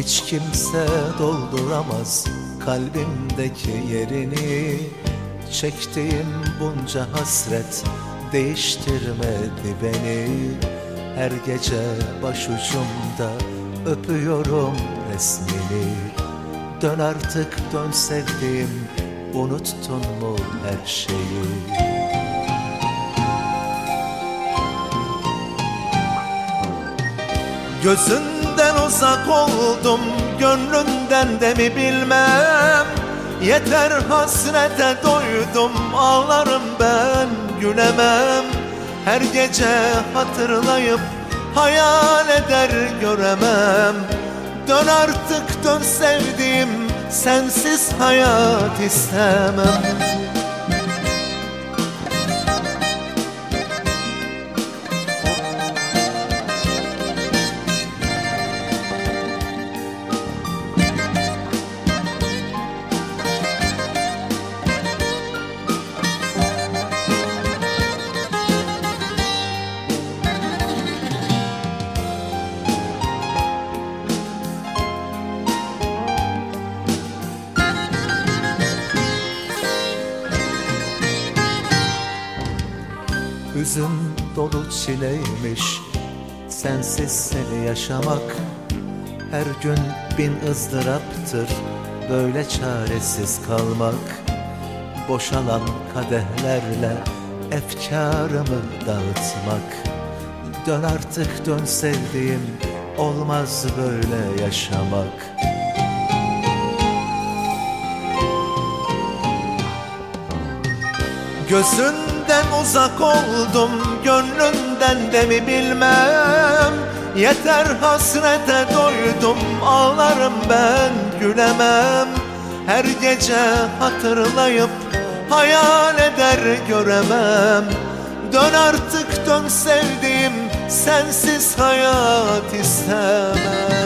Hiç kimse dolduramaz kalbimdeki yerini. Çektiğim bunca hasret değiştirmedi beni. Her gece başucumda öpüyorum resmini. Dön artık dön sevdiğim unuttun mu her şeyi? Gözünden uzak oldum Gönlünden de mi bilmem? Yeter hasrete doydum Ağlarım ben gülemem. Her gece hatırlayıp Hayal eder göremem. Dön artık dön sevdiğim Sensiz hayat istemem Hüzün dolu çileymiş Sensiz seni yaşamak. Her gün bin ızdıraptır Böyle çaresiz kalmak. Boşalan kadehlerle Efkarımı dağıtmak. Dön artık dön sevdiğim Olmaz böyle yaşamak Gözünden uzak oldum Gönlünden de mi bilmem? Yeter hasrete doydum Ağlarım ben gülemem. Her gece hatırlayıp Hayal eder göremem. Dön artık dön sevdiğim Sensiz hayat istemem